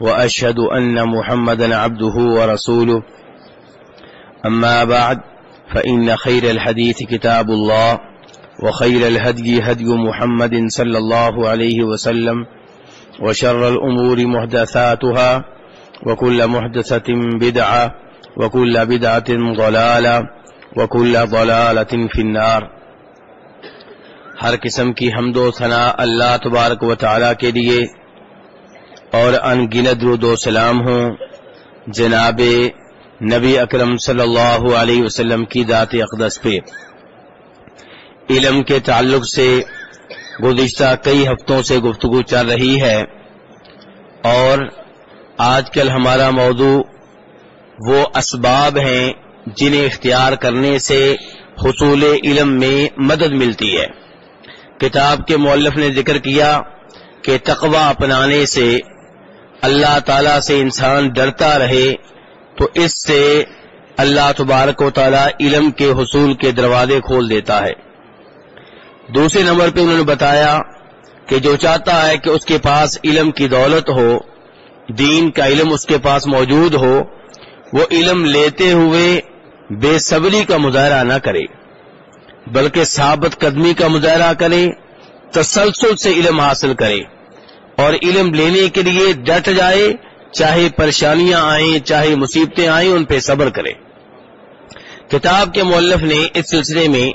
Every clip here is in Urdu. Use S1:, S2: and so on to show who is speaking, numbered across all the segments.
S1: وأشهد أن محمدا عبده ورسوله. أما بعد، فإن خير الحديث كتاب الله، وخير الهدي هدي محمد صلى الله عليه وسلم، وشر الأمور محدثاتها، وكل محدثة بدعة، وكل بدعة ضلالة، وكل ضلالة في النار. ہر قسم کی حمد و ثناء اللہ تبارک و تعالی کے لیے اور ان گنت درود و سلام ہوں جناب نبی اکرم صلی اللہ علیہ وسلم کی ذات اقدس پہ۔ علم کے تعلق سے گزشتہ کئی ہفتوں سے گفتگو چل رہی ہے اور آج کل ہمارا موضوع وہ اسباب ہیں جنہیں اختیار کرنے سے حصول علم میں مدد ملتی ہے۔ کتاب کے مولف نے ذکر کیا کہ تقوی اپنانے سے اللہ تعالی سے انسان ڈرتا رہے تو اس سے اللہ تبارک و تعالی علم کے حصول کے دروازے کھول دیتا ہے۔ دوسرے نمبر پہ انہوں نے بتایا کہ جو چاہتا ہے کہ اس کے پاس علم کی دولت ہو، دین کا علم اس کے پاس موجود ہو، وہ علم لیتے ہوئے بے صبری کا مظاہرہ نہ کرے، بلکہ ثابت قدمی کا مظاہرہ کرے، تسلسل سے علم حاصل کرے۔ اور علم لینے کے لیے ڈٹ جائے، چاہے پریشانیاں آئیں، چاہے مصیبتیں آئیں، ان پہ صبر کرے۔ کتاب کے مولف نے اس سلسلے میں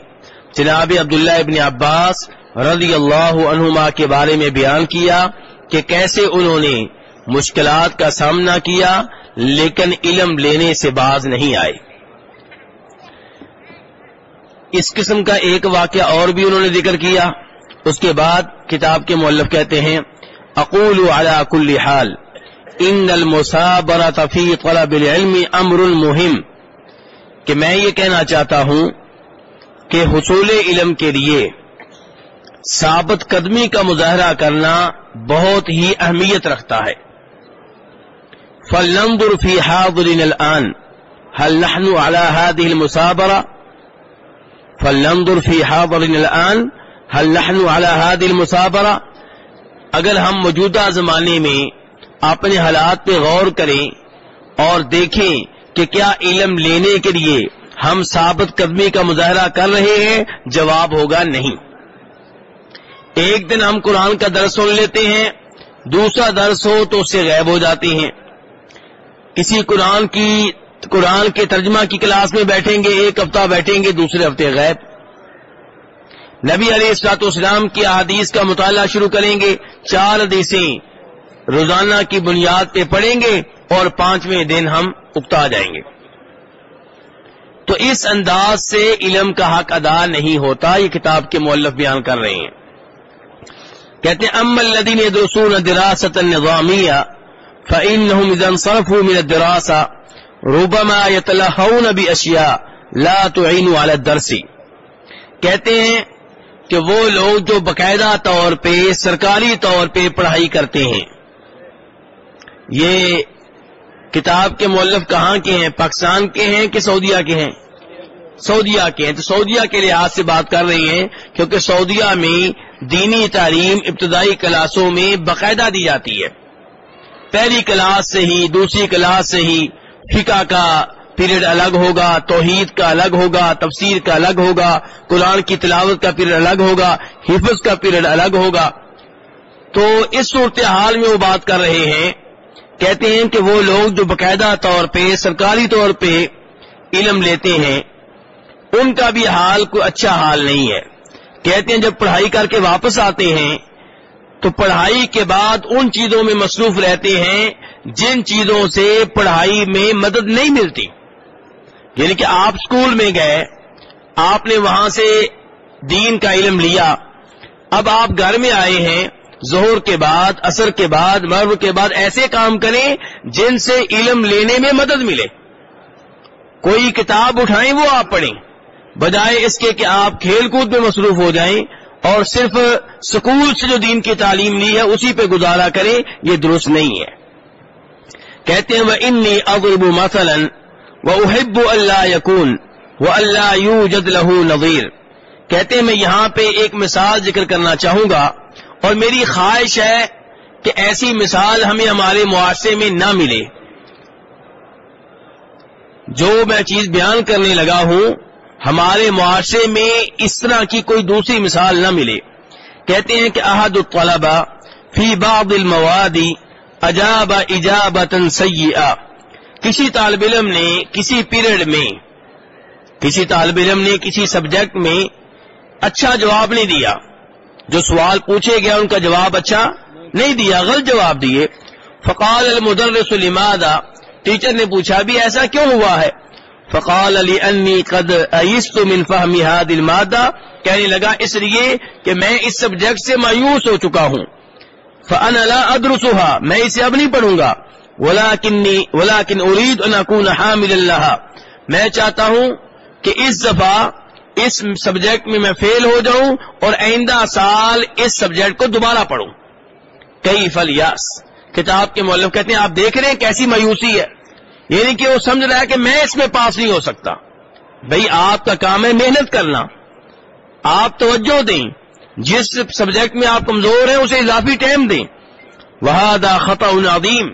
S1: جناب عبداللہ ابن عباس رضی اللہ عنہما کے بارے میں بیان کیا کہ کیسے انہوں نے مشکلات کا سامنا کیا، لیکن علم لینے سے باز نہیں آئے۔ اس قسم کا ایک واقعہ اور بھی انہوں نے ذکر کیا۔ اس کے بعد کتاب کے مولف کہتے ہیں اقول على كل حال ان المصابرة في طلب العلم امر مهم کہ میں یہ کہنا چاہتا ہوں کہ حصول علم کے لیے ثابت قدمی کا مظاہرہ کرنا بہت ہی اہمیت رکھتا ہے۔ فلنظر في حاضرنا الان هل نحن على هذه المصابرة فلنظر في حاضرنا الان هل نحن على هذه المصابرة اگر ہم موجودہ زمانے میں اپنے حالات پہ غور کریں اور دیکھیں کہ کیا علم لینے کے لیے ہم ثابت قدمی کا مظاہرہ کر رہے ہیں، جواب ہوگا نہیں۔ ایک دن ہم قرآن کا درس سن لیتے ہیں، دوسرا درس ہو تو اس سے غائب ہو جاتے ہیں۔ کسی قرآن کی، قرآن کے ترجمہ کی کلاس میں بیٹھیں گے، ایک ہفتہ بیٹھیں گے، دوسرے ہفتے غائب۔ نبی علیہ السلاط اسلام کی احادیث کا مطالعہ شروع کریں گے۔ چار حدیثیں روزانہ کی بنیاد پہ پڑھیں گے اور پانچویں دن ہم اکتا جائیں گے۔ تو اس انداز سے علم کا حق ادا نہیں ہوتا، یہ کتاب کے مولف بیان کر رہے ہیں۔ کہتے ہیں ام الدین درسون دراست النظامیہ فإنهم إذا انصرفوا من الدراسة ربما يتلهون بأشياء لا تعين على الدرس۔ کہتے ہیں کہ وہ لوگ جو باقاعدہ طور پہ سرکاری طور پہ پڑھائی کرتے ہیں۔ یہ کتاب کے مولف کہاں کے ہیں؟ پاکستان کے ہیں کہ سعودیہ کے ہیں؟ سعودیہ کے ہیں۔ تو سعودیہ کے لحاظ سے بات کر رہی ہیں کیونکہ سعودیہ میں دینی تعلیم ابتدائی کلاسوں میں باقاعدہ دی جاتی ہے۔ پہلی کلاس سے ہی، دوسری کلاس سے ہی فقہ کا پیریڈ الگ ہوگا، توحید کا الگ ہوگا، تفسیر کا الگ ہوگا، قرآن کی تلاوت کا پیریڈ الگ ہوگا، حفظ کا پیریڈ الگ ہوگا۔ تو اس صورتحال میں وہ بات کر رہے ہیں، کہتے ہیں کہ وہ لوگ جو باقاعدہ طور پہ، سرکاری طور پہ علم لیتے ہیں، ان کا بھی حال کوئی اچھا حال نہیں ہے۔ کہتے ہیں جب پڑھائی کر کے واپس آتے ہیں، تو پڑھائی کے بعد ان چیزوں میں مصروف رہتے ہیں جن چیزوں سے پڑھائی میں مدد نہیں ملتی۔ یعنی کہ آپ اسکول میں گئے، آپ نے وہاں سے دین کا علم لیا، اب آپ گھر میں آئے ہیں، ظہر کے بعد اثر کے بعد مرو کے بعد ایسے کام کریں جن سے علم لینے میں مدد ملے۔ کوئی کتاب اٹھائیں وہ آپ پڑھیں، بجائے اس کے کہ آپ کھیل کود میں مصروف ہو جائیں اور صرف سکول سے جو دین کی تعلیم لی ہے اسی پہ گزارا کریں، یہ درست نہیں ہے۔ کہتے ہیں وہ انی اغرب مثلاً وہ احب اللہ یقون وہ اللہ یو جد لہو نویر کہتے ہیں، میں یہاں پہ ایک مثال ذکر کرنا چاہوں گا اور میری خواہش ہے کہ ایسی مثال ہمیں ہمارے معاشرے میں نہ ملے۔ جو میں چیز بیان کرنے لگا ہوں، ہمارے معاشرے میں اس طرح کی کوئی دوسری مثال نہ ملے۔ کہتے ہیں کہ احد الطلبا فی بعض المواد اجاب اجابتا سیئا کسی طالب علم نے کسی پیریڈ میں، کسی طالب علم نے کسی سبجیکٹ میں اچھا جواب نہیں دیا۔ جو سوال پوچھے گیا ان کا جواب اچھا نہیں دیا، غلط جواب دیے۔ فقال المدرس لماذا؟ ٹیچر نے پوچھا بھی ایسا کیوں ہوا ہے؟ فقال علی انی قد ایست من فہمی هذه المادہ۔ کہنے لگا، اس لیے کہ میں اس سبجیکٹ سے مایوس ہو چکا ہوں۔ فانا لا ادرسها، میں اسے اب نہیں پڑھوں گا۔ ولكنني ولكن اريد ان اكون حاملا لها. میں چاہتا ہوں کہ اس دفعہ اس سبجیکٹ میں میں فیل ہو جاؤں اور آئندہ سال اس سبجیکٹ کو دوبارہ پڑھوں۔ کئی فلیاس کتاب کے مولف کہتے ہیں، آپ دیکھ رہے ہیں کیسی مایوسی ہے۔ یعنی کہ وہ سمجھ رہا ہے کہ میں اس میں پاس نہیں ہو سکتا۔ بھائی آپ کا کام ہے محنت کرنا۔ آپ توجہ دیں۔ جس سبجیکٹ میں آپ کمزور ہیں، اسے اضافی ٹائم دیں۔ وہادا خطا عظیم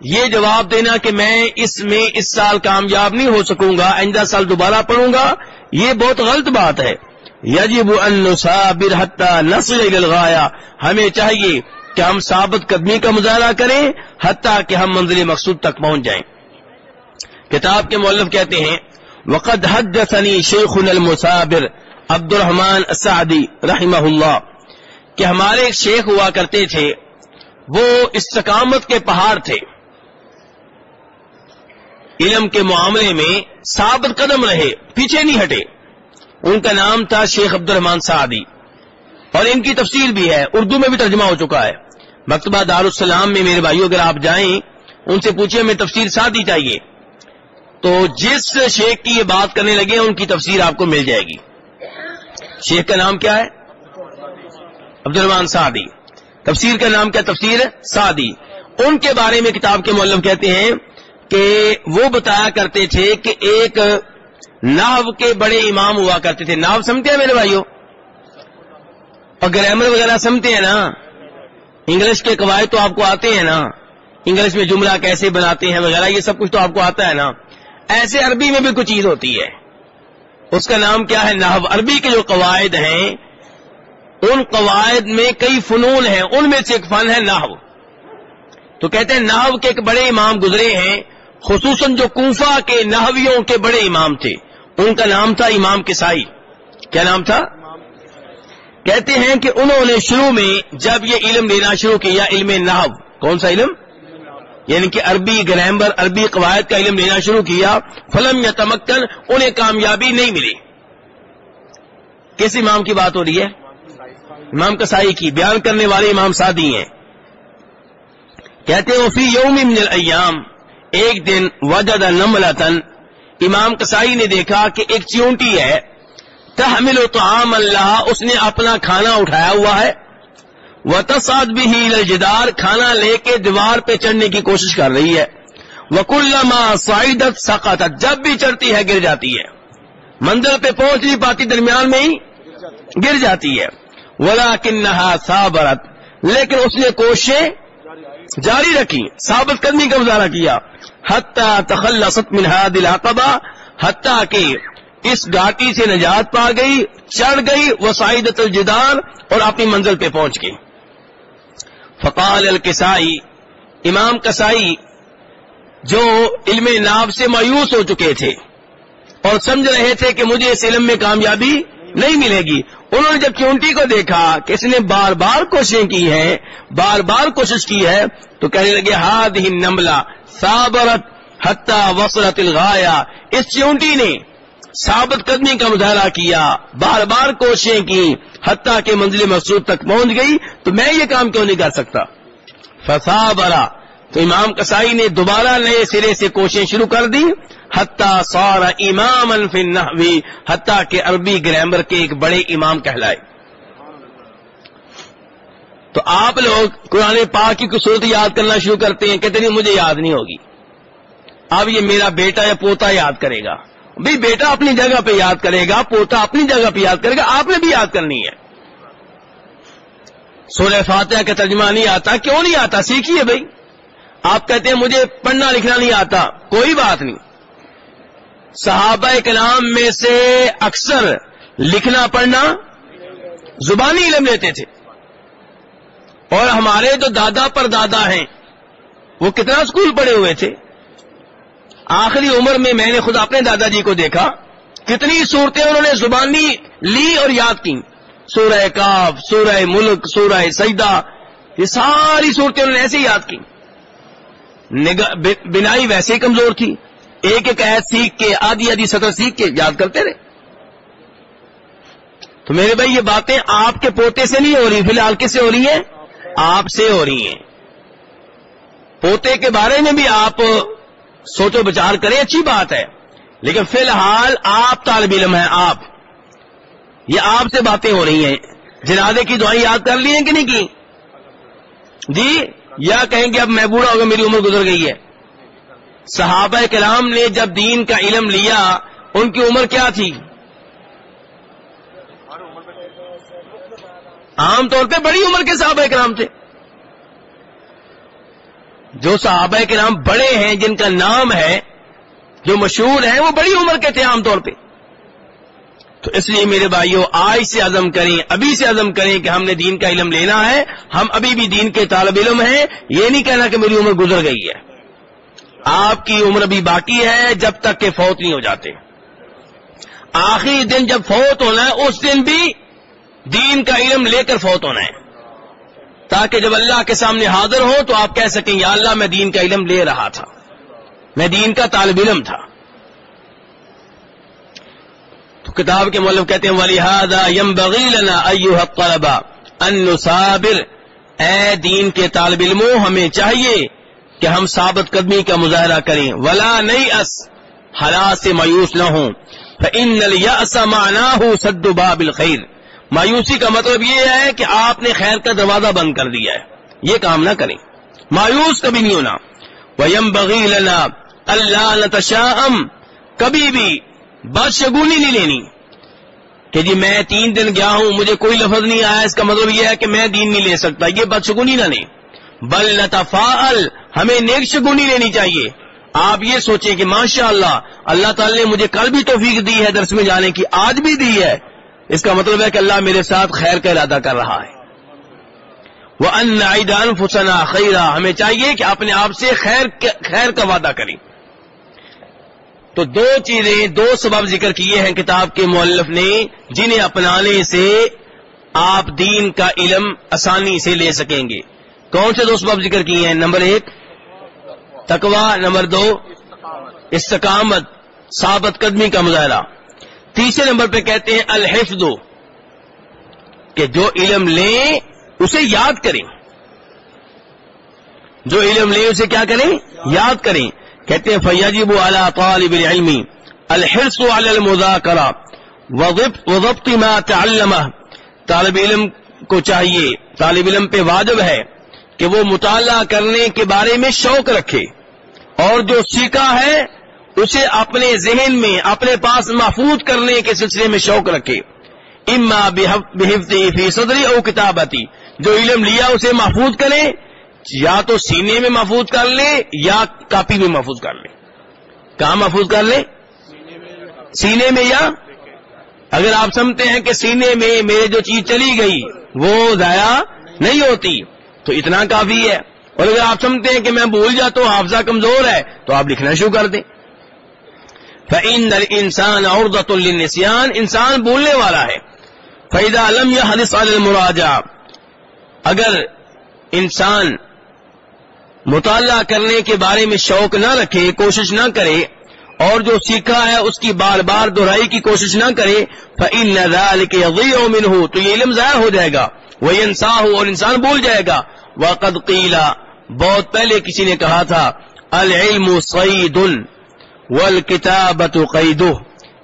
S1: یہ جواب دینا کہ میں اس میں اس سال کامیاب نہیں ہو سکوں گا، آئندہ سال دوبارہ پڑھوں گا، یہ بہت غلط بات ہے۔ یجب ان حتی الغایا ہمیں چاہیے کہ ہم ثابت قدمی کا مظاہرہ کریں حتیٰ کہ ہم منزل مقصود تک پہنچ جائیں۔ کتاب کے مولف کہتے ہیں، وقد حدثنی شیخ المصابر عبد الرحمن سعدی رحمہ اللہ کہ ہمارے ایک شیخ ہوا کرتے تھے، وہ استقامت کے پہاڑ تھے۔ علم کے معاملے میں ثابت قدم رہے، پیچھے نہیں ہٹے۔ ان کا نام تھا شیخ عبد الرحمان سعدی۔ اور ان کی تفصیل بھی ہے، اردو میں بھی ترجمہ ہو چکا ہے۔ مکتبہ دارالسلام میں میرے بھائیوں، اگر آپ جائیں، ان سے پوچھیں، ہمیں تفصیل سعدی چاہیے۔ تو جس شیخ کی یہ بات کرنے لگے، ان کی تفسیر آپ کو مل جائے گی۔ شیخ کا نام کیا ہے؟ عبد الرحمان سعدی۔ تفسیر کا نام کیا؟ تفسیر سعدی۔ ان کے بارے میں کتاب کے معلم کہتے ہیں کہ وہ بتایا کرتے تھے کہ ایک ناو کے بڑے امام ہوا کرتے تھے۔ ناو سمجھتے ہیں میرے بھائیوں اور گرامر وغیرہ سمجھتے ہیں نا؟ انگلش کے قواعد تو آپ کو آتے ہیں نا؟ انگلش میں جملہ کیسے بناتے ہیں وغیرہ، یہ سب کچھ تو آپ کو آتا ہے نا؟ ایسے عربی میں بھی کچھ چیز ہوتی ہے۔ اس کا نام کیا ہے؟ نحو۔ عربی کے جو قواعد ہیں، ان قواعد میں کئی فنون ہیں۔ ان میں سے ایک فن ہے نحو۔ تو کہتے ہیں نحو کے ایک بڑے امام گزرے ہیں۔ خصوصاً جو کوفہ کے نحویوں کے بڑے امام تھے۔ ان کا نام تھا امام کسائی۔ کیا نام تھا؟ کہتے ہیں کہ انہوں نے شروع میں جب یہ علم لینا شروع کیا علم نحو۔ کون سا علم؟ یعنی کہ عربی گرامر، عربی قواعد کا علم لینا شروع کیا۔ فلم یا تمکن انہیں کامیابی نہیں ملی۔ کس امام کی بات ہو رہی ہے؟ امام کسائی کی۔ بیان کرنے والے امام سادی ہیں۔ کہتے ہیں فی یوم من الایام ایک دن وجد نملتن، امام کسائی نے دیکھا کہ ایک چیونٹی ہے، تحمل طعام اللہ، اس نے اپنا کھانا اٹھایا ہوا ہے۔ وہ تصاد بھی جدار کھانا لے کے دیوار پہ چڑھنے کی کوشش کر رہی ہے۔ وکل سعیدت سقاطت جب بھی چڑھتی ہے، گر جاتی ہے۔ منزل پہ پہنچ نہیں پاتی، درمیان میں ہی گر جاتی ہے۔ ولا کنہا صابرت، لیکن اس نے کوششیں جاری رکھی، ثابت کرنے کا مظاہرہ کیا۔ حتیٰ تخلصت من هذه العقبہ، حتیٰ کہ اس گاٹی سے نجات پا گئی، چڑھ گئی وہ سعیدت الجدار اور اپنی منزل پہ پہنچ گئی۔ فقال الکسائی امام کسائی جو علم ناب سے مایوس ہو چکے تھے اور سمجھ رہے تھے کہ مجھے اس علم میں کامیابی نہیں ملے گی۔ انہوں نے جب چونٹی کو دیکھا کہ اس نے بار بار کوششیں کی ہیں، بار بار کوشش کی ہے، تو کہنے لگے ہاتھ ہی نملا صابرت حتہ وسرت الغایا اس چونٹی نے ثابت قدمی کا مظاہرہ کیا، بار بار کوششیں کی، حتیٰ کہ منزل مقصود تک پہنچ گئی، تو میں یہ کام کیوں نہیں کر سکتا؟ فسا برا تو امام کسائی نے دوبارہ نئے سرے سے کوششیں شروع کر دی حتیٰ سارا امام الفن حتیٰ کہ عربی گرامر کے ایک بڑے امام کہلائے۔ تو آپ لوگ قرآن پاک کی صورت یاد کرنا شروع کرتے ہیں، کہتے نہیں، مجھے یاد نہیں ہوگی۔ اب یہ میرا بیٹا یا پوتا یاد کرے گا۔ بھائی بیٹا اپنی جگہ پہ یاد کرے گا، پوتا اپنی جگہ پہ یاد کرے گا، آپ نے بھی یاد کرنی ہے۔ سورہ فاتحہ کا ترجمہ نہیں آتا، کیوں نہیں آتا؟ سیکھیے بھائی آپ کہتے ہیں مجھے پڑھنا لکھنا نہیں آتا، کوئی بات نہیں۔ صحابہ کلام میں سے اکثر لکھنا پڑھنا زبانی علم لیتے تھے۔ اور ہمارے جو دادا پر دادا ہیں، وہ کتنا اسکول پڑھے ہوئے تھے۔ آخری عمر میں میں نے خود اپنے دادا جی کو دیکھا، کتنی صورتیں انہوں نے زبانی لی اور یاد کی۔ سورہ کاف، سورہ ملک، سورہ سجدہ، یہ ساری صورتیں انہوں نے ایسے یاد کی۔ بنائی ویسے ہی کمزور تھی۔ ایک ایک عید سیکھ کے، آدھی آدھی سطر سیکھ کے یاد کرتے رہے۔ تو میرے بھائی، یہ باتیں آپ کے پوتے سے نہیں ہو رہی، فی الحال کس سے ہو رہی ہیں؟ آپ سے ہو رہی ہیں۔ پوتے کے بارے میں بھی آپ سوچو بچار کریں، اچھی بات ہے۔ لیکن فی الحال آپ طالب علم ہیں، آپ۔ یہ آپ سے باتیں ہو رہی ہیں۔ جنازے کی دعائیں یاد کر لی ہیں کہ نہیں کی؟ جی؟ یا کہیں کہ اب میں بوڑھا ہوگا میری عمر گزر گئی ہے۔ صحابہ کلام نے جب دین کا علم لیا، ان کی عمر کیا تھی؟ عام طور پہ بڑی عمر کے صحابہ کرام تھے۔ جو صحابہ کرام بڑے ہیں، جن کا نام ہے، جو مشہور ہیں، وہ بڑی عمر کے تھے عام طور پہ۔ اس لیے میرے بھائیوں آج سے عزم کریں، ابھی سے عزم کریں کہ ہم نے دین کا علم لینا ہے، ہم ابھی بھی دین کے طالب علم ہیں، یہ نہیں کہنا کہ میری عمر گزر گئی ہے۔ آپ کی عمر ابھی باقی ہے، جب تک کہ فوت نہیں ہو جاتے۔ آخری دن جب فوت ہونا ہے، اس دن بھی دین کا علم لے کر فوت ہونا ہے۔ تاکہ جب اللہ کے سامنے حاضر ہو تو آپ کہہ سکیں، یا اللہ، میں دین کا علم لے رہا تھا۔ میں دین کا طالب علم تھا تو کتاب کے مولب کہتے ہیں وَلِهَذَا ولیحدہ یم بغیلنا طلبا ان صابر اے دین کے طالب علموں، ہمیں چاہیے کہ ہم ثابت قدمی کا مظاہرہ کریں۔ ولا نئی اس سے مایوس نہ ہوں۔ ان مانا ہوں سد باب الخیر مایوسی کا مطلب یہ ہے کہ آپ نے خیر کا دروازہ بند کر دیا ہے۔ یہ کام نہ کریں۔ مایوس کبھی نہیں ہونا۔ ویم بغیل اللہ نتشام کبھی بھی بدشگونی نہیں لینی۔ کہ جی میں تین دن گیا ہوں، مجھے کوئی لفظ نہیں آیا، اس کا مطلب یہ ہے کہ میں دین نہیں لے سکتا۔ یہ بدشگونی نہ لیں۔ بل نتفاعل، ہمیں نیک شگونی لینی چاہیے۔ آپ یہ سوچیں کہ ماشاء اللہ اللہ تعالی نے مجھے کل بھی توفیق دی ہے درس میں جانے کی، آج بھی دی ہے۔ اس کا مطلب ہے کہ اللہ میرے ساتھ خیر کا ارادہ کر رہا ہے۔ وہ ان فسنا خیرہ ہمیں چاہیے کہ اپنے آپ سے خیر خیر کا وعدہ کریں۔ تو دو چیزیں، دو سبب ذکر کیے ہیں کتاب کے مولف نے، جنہیں اپنانے سے آپ دین کا علم آسانی سے لے سکیں گے۔ کون سے دو سبب ذکر کیے ہیں؟ نمبر ایک تکوا نمبر دو، استقامت، ثابت قدمی کا مظاہرہ۔ تیسرے نمبر پہ کہتے ہیں، الحفظ، کہ جو علم لیں، اسے یاد کریں۔ جو علم لیں، اسے کیا کریں؟ یاد کریں۔ کہتے ہیں فیاجب اعلی طالب العلم الحرص علی المذاکرہ وضبط ما تعلم طالب علم کو چاہیے، طالب علم پہ واجب ہے کہ وہ مطالعہ کرنے کے بارے میں شوق رکھے اور جو سیکھا ہے اسے اپنے ذہن میں، اپنے پاس محفوظ کرنے کے سلسلے میں شوق رکھے۔ اما بحفظی فی صدری او کتابتی جو علم لیا اسے محفوظ کرے یا تو سینے میں محفوظ کر لے یا کاپی میں محفوظ کر لے کہاں محفوظ کر لے سینے میں یا؟ اگر آپ سمجھتے ہیں کہ سینے میں میرے جو چیز چلی گئی وہ ضائع نہیں ہوتی، تو اتنا کافی ہے۔ اور اگر آپ سمجھتے ہیں کہ میں بھول جاتا ہوں حافظہ کمزور ہے، تو آپ لکھنا شروع کر دیں۔ فعین انسان اور النسیان انسان بولنے والا ہے۔ فیدا علم یا حدث المراجہ اگر انسان مطالعہ کرنے کے بارے میں شوق نہ رکھے، کوشش نہ کرے، اور جو سیکھا ہے اس کی بار بار دہرائی کی کوشش نہ کرے فعل ہو تو یہ علم ضائع ہو جائے گا۔ وہ انسان ہو اور انسان بھول جائے گا۔ وہ قیلا بہت پہلے کسی نے کہا تھا، العلم سعید ول کتابت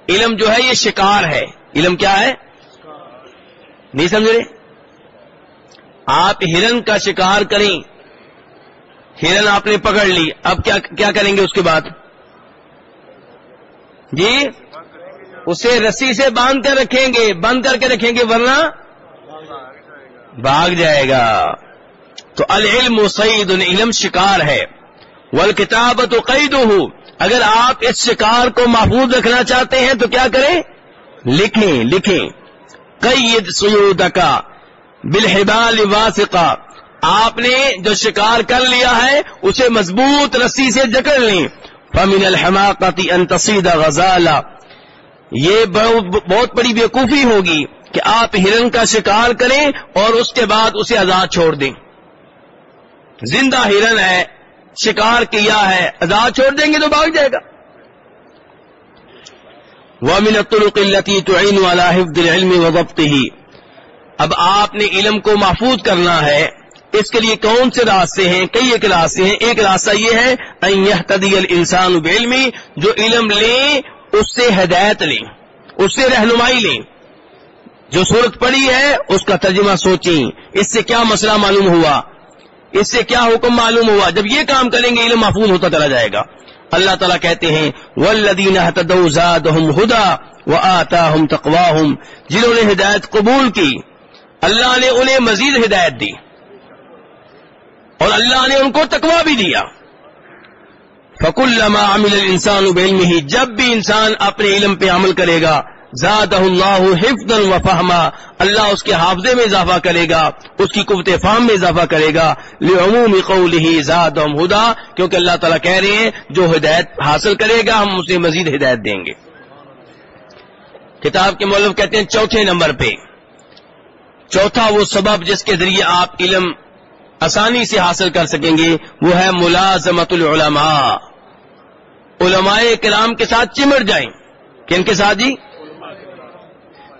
S1: علم جو ہے، یہ شکار ہے۔ علم کیا ہے؟ نہیں سمجھ رہے؟ آپ ہرن کا شکار کریں۔ ہرن آپ نے پکڑ لی. اب کیا کیا کریں گے اس کے بعد؟ جی؟ اسے رسی سے باندھ کر رکھیں گے. بند کر کے رکھیں گے ورنہ بھاگ جائے گا. تو العلم سعید علم شکار ہے. ول کتاب تو قید اگر آپ اس شکار کو محفوظ رکھنا چاہتے ہیں تو کیا کریں؟ لکھیں لکھیں. قید سیود کا بالحبال واسقہ آپ نے جو شکار کر لیا ہے، اسے مضبوط رسی سے جکڑ لیں۔ فمن الحماقتی انتصید غزالہ یہ بہت بڑی بیوقوفی ہوگی کہ آپ ہرن کا شکار کریں اور اس کے بعد اسے آزاد چھوڑ دیں۔ زندہ ہرن ہے، شکار کیا ہے، آزاد چھوڑ دیں گے تو بھاگ جائے گا۔ وامن الطلقلتی تو عین والا حفظ العلم وضبط ہی اب آپ نے علم کو محفوظ کرنا ہے۔ اس کے لیے کون سے راستے ہیں؟ کئی ایک راستے ہیں۔ ایک راستہ یہ ہے تدی السان علمی جو علم لیں، اس سے ہدایت لیں، اس سے رہنمائی لیں۔ جو صورت پڑی ہے، اس کا ترجمہ سوچیں۔ اس سے کیا مسئلہ معلوم ہوا؟ اس سے کیا حکم معلوم ہوا؟ جب یہ کام کریں گے، علم محفوظ ہوتا چلا جائے گا۔ اللہ تعالیٰ کہتے ہیں ولدین ہدا و آتا ہم جنہوں نے ہدایت قبول کی، اللہ نے انہیں مزید ہدایت دی۔ اور اللہ نے ان کو تقوا بھی دیا۔ فک اللہ عمل انسان ہی جب بھی انسان اپنے علم پہ عمل کرے گا زاد اللہ حفظ و فہما، اللہ اس کے حافظے میں اضافہ کرے گا، اس کی قوت فام میں اضافہ کرے گا۔ لعموم قوله زاد ہدا، کیونکہ اللہ تعالیٰ کہہ رہے ہیں، جو ہدایت حاصل کرے گا، ہم اسے مزید ہدایت دیں گے۔ کتاب کے مولب کہتے ہیں چوتھے نمبر پہ۔ چوتھا وہ سبب جس کے ذریعے آپ علم آسانی سے حاصل کر سکیں گے، وہ ہے ملازمت العلماء۔ علماء کلام کے ساتھ چمٹ جائیں۔ کن کے ساتھ جی؟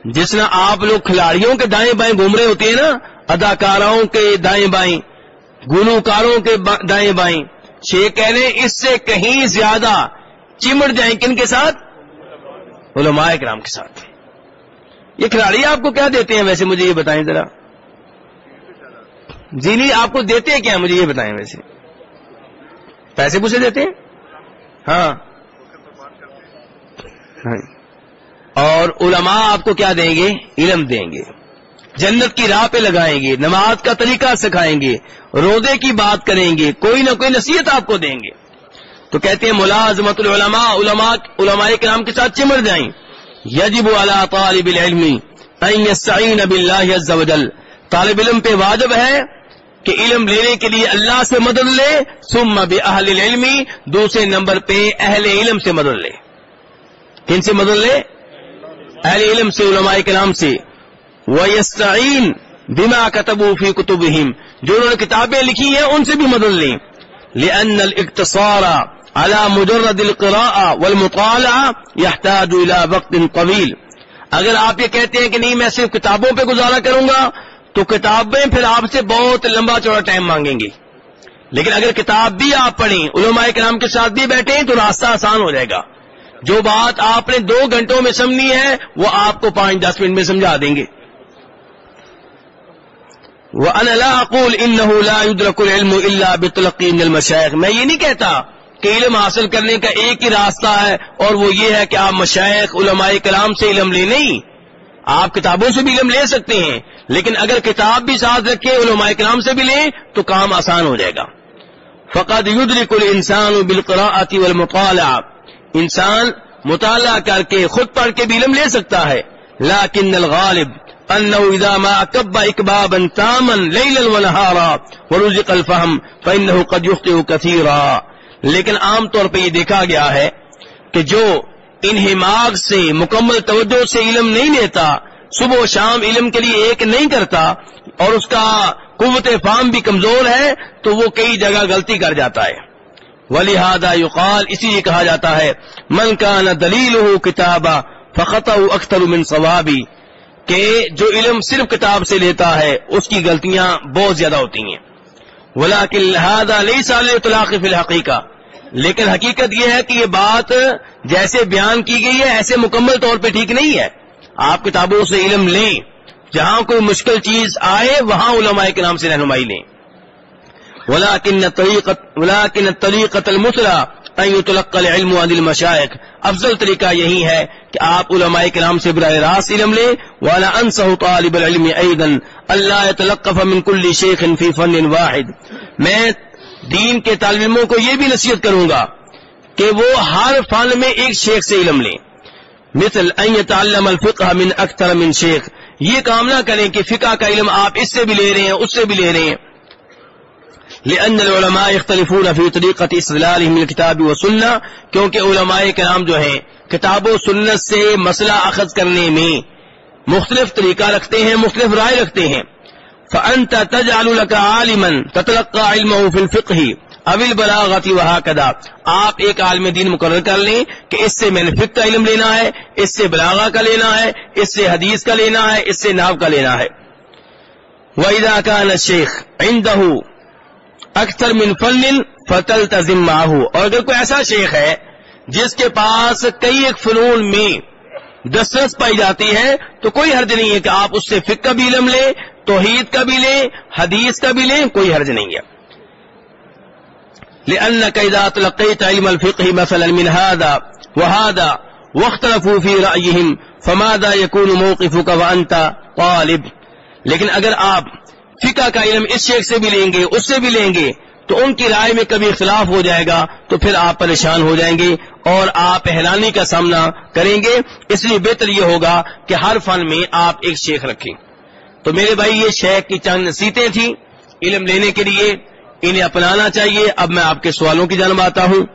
S1: جس میں آپ لوگ کھلاڑیوں کے دائیں بائیں گھوم رہے ہوتے ہیں نا اداکاروں کے دائیں بائیں، گلوکاروں کے دائیں بائیں کہہ رہے اس سے کہیں زیادہ چمٹ جائیں کن کے ساتھ؟ علماء کرام کے ساتھ۔ یہ کھلاڑی آپ کو کیا دیتے ہیں؟ ویسے مجھے یہ بتائیں ذرا۔ جی نہیں آپ کو دیتے ہیں کیا؟ مجھے یہ بتائیں ویسے۔ پیسے پوچھے دیتے ہیں؟ ہاں۔, ہاں, اور علماء آپ کو کیا دیں گے؟ علم دیں گے۔ جنت کی راہ پہ لگائیں گے نماز کا طریقہ سکھائیں گے روزے کی بات کریں گے کوئی نہ کوئی نصیحت آپ کو دیں گے۔ تو کہتے ہیں ملازمت العلماء علماء علماء کے نام کے ساتھ چمر جائیں۔ یجب علی طالب العلم ان يستعين بالله عز وجل طالب علم پہ واجب ہے کہ علم لینے کے لیے اللہ سے مدد لے، ثم باهل العلم، دوسرے نمبر پہ اہل علم سے مدد لے۔ کن سے مدد لے؟ اہل علم سے، علماء کلام سے۔ وَيَسْتَعِينَ بِمَا كَتَبُوا فِي كُتُبِهِمْ۔ جو انہوں نے کتابیں لکھی ہیں، ان سے بھی مدد لیں۔ لِأَنَّ الْإِقْتِصَارَ عَلَى مُجَرَّدِ الْقِرَاءَ وَالْمُطَالَعَ يَحْتَاجُ إِلَى وَقْتٍ طَوِيلٍ اگر آپ یہ کہتے ہیں کہ نہیں، میں صرف کتابوں پہ گزارا کروں گا تو کتابیں پھر آپ سے بہت لمبا چوڑا ٹائم مانگیں گی لیکن اگر کتاب بھی آپ پڑھیں، علماء کرام کے ساتھ بھی بیٹھیں، تو راستہ آسان ہو جائے گا۔ جو بات آپ نے دو گھنٹوں میں سمجھنی ہے، وہ آپ کو پانچ، دس منٹ میں سمجھا دیں گے۔ وہ انقول ان اللہ بتلقین المشائق میں یہ نہیں کہتا کہ علم حاصل کرنے کا ایک ہی راستہ ہے اور وہ یہ ہے کہ آپ مشائق علماء کلام سے علم لیں نہیں۔ آپ کتابوں سے بھی علم لے سکتے ہیں، لیکن اگر کتاب بھی ساتھ رکھے، علماء کلام سے بھی لیں، تو کام آسان ہو جائے گا۔ فقط یدرک الانسان بالقراءة والمطالعہ۔ انسان مطالعہ کر کے، خود پڑھ کے بھی علم لے سکتا ہے۔ لاکن الغالب انه اذا ما اكب اكبابا تاما ليلا ونهارا ورزق الفهم فانه قد يخطئ كثيرا لیکن عام طور پہ یہ دیکھا گیا ہے کہ جو انہماغ سے مکمل توجہ سے علم نہیں لیتا، صبح و شام علم کے لیے ایک نہیں کرتا، اور اس کا قوت فام بھی کمزور ہے، تو وہ کئی جگہ غلطی کر جاتا ہے۔ ولہذا یقال اسی لیے کہا جاتا ہے، من کا نہ دلیل ہو کتابہ فخت اختر من ثوابی کہ جو علم صرف کتاب سے لیتا ہے، اس کی غلطیاں بہت زیادہ ہوتی ہیں۔ ولاکن لہذا لئی سال اطلاق فی الحقیقہ لیکن حقیقت یہ ہے کہ یہ بات جیسے بیان کی گئی ہے، ایسے مکمل طور پہ ٹھیک نہیں ہے۔ آپ کتابوں سے علم لیں، جہاں کوئی مشکل چیز آئے، وہاں علماء کے نام سے رہنمائی لیں۔ ولاکن طریقت المسرا تلقل علم عن المشائق افضل طریقہ یہی ہے کہ آپ علماء کے نام سے براہ راست علم لیں۔ والا انصح طالب العلم ایضا اللہ يتلقف من كل شيخ في فن واحد۔ میں دین کے طالب علموں کو یہ بھی نصیحت کروں گا کہ وہ ہر فن میں ایک شیخ سے علم لیں۔ مثل ان يتعلم من اکثر من شیخ۔ یہ کام نہ کریں کہ فقہ کا علم آپ اس سے بھی لے رہے ہیں، اس سے بھی لے رہے ہیں۔ لأن العلماء يختلفون في طريقة استدلالهم الكتاب والسنة، کیونکہ علماء کرام جو ہیں، کتاب و سنت سے مسئلہ اخذ کرنے میں مختلف طریقہ رکھتے ہیں، مختلف رائے رکھتے ہیں۔ فأنت تجعل لك عالما تتلقى علمه في الفقه اول بلاغتی وہا کدا آپ ایک عالم دین مقرر کر لیں کہ اس سے میں نے فقہ کا علم لینا ہے، اس سے بلاغا کا لینا ہے، اس سے حدیث کا لینا ہے، اس سے ناو کا لینا ہے۔ وَإِذَا كَانَ الشَّيْخ عِنْدَهُ اکثر من فن فتل تزم اور اگر کوئی ایسا شیخ ہے جس کے پاس کئی ایک فنون میں دسترس پائی جاتی ہے، تو کوئی حرج نہیں ہے کہ آپ اس سے فقہ کا بھی علم لیں توحید کا بھی لیں، حدیث کا بھی لیں، کوئی حرج نہیں ہے۔ لأنك إذا تلقيت علم الفقه مثلا من هذا وهذا واختلفوا في رأيهم، فماذا يكون موقفك وأنت طالب؟ لیکن اگر آپ فقہ کا علم اس شیخ سے بھی لیں گے، اس سے بھی لیں گے، تو ان کی رائے میں کبھی اختلاف ہو جائے گا، تو پھر آپ پریشان ہو جائیں گے اور آپ احلانی کا سامنا کریں گے۔ اس لیے بہتر یہ ہوگا کہ ہر فن میں آپ ایک شیخ رکھیں۔ تو میرے بھائی، یہ شیخ کی چند نصیحتیں تھیں۔ علم لینے کے لیے انہیں اپنانا چاہیے۔ اب میں آپ کے سوالوں کی جانب آتا ہوں۔